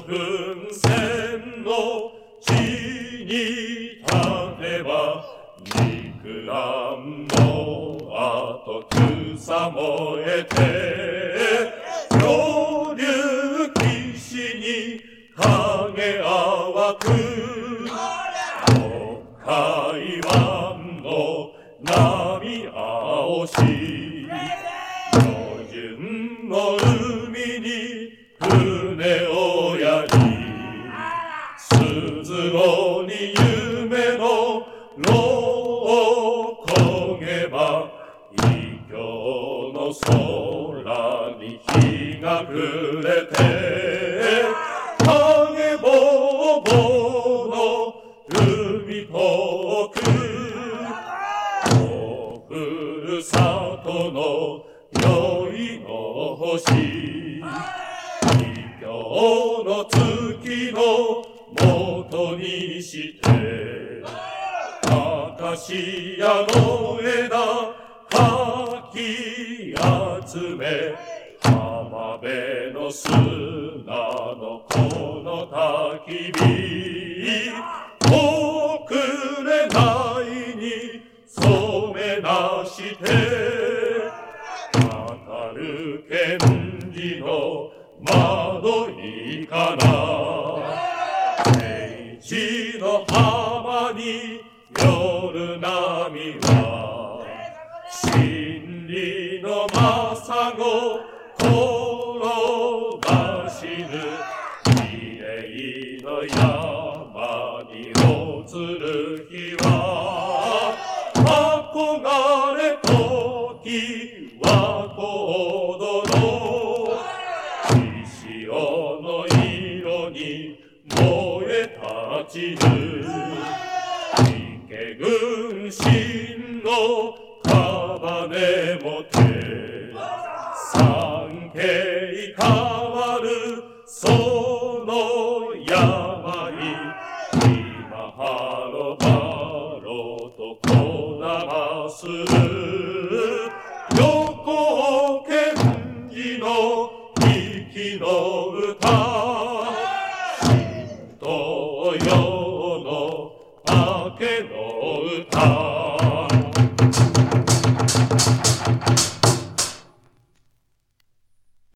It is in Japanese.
噴泉の地に立てば肉卵の跡と草もえて恐竜騎士に影淡く北海湾の波青し巨順の海に船を鈴子に夢の炉を焦げば異教の空に日が暮れて影ぼうぼうの海遠くおふるさとの宵の星異教の月のもとにしてアカシアの枝かき集め浜辺の砂のこの焚き火遅れないに染めなして語る賢治の窓いかな平地の浜に夜波は真理のまさご転がしぬ綺麗の山に移る日はちぬ池軍神の束ねもて三景変わるその病今ハロバロとこだまする横剣治の息の歌世の明けの歌。